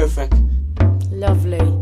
perfect. Lovely.